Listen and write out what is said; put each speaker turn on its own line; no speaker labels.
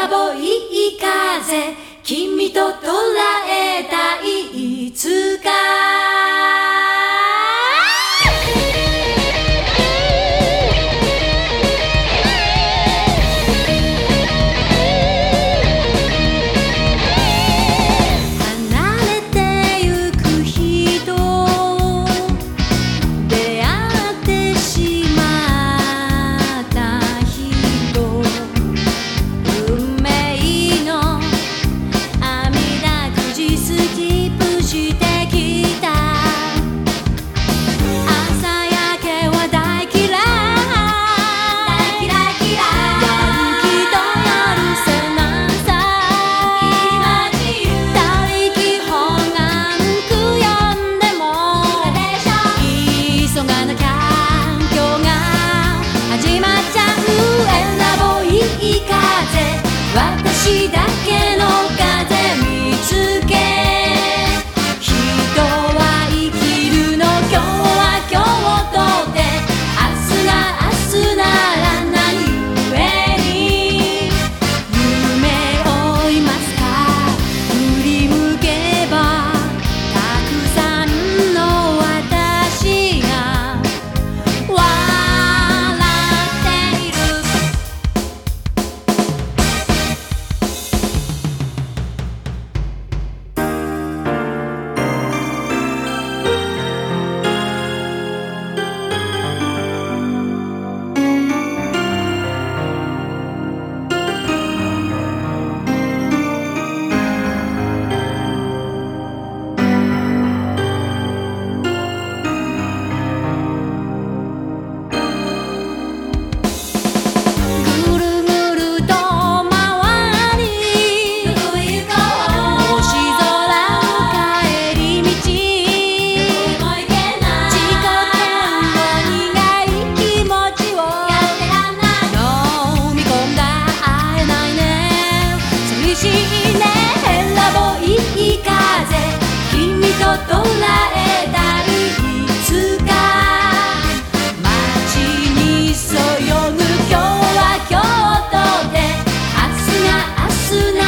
ラボいい風君と捉えたいいつかだけ soon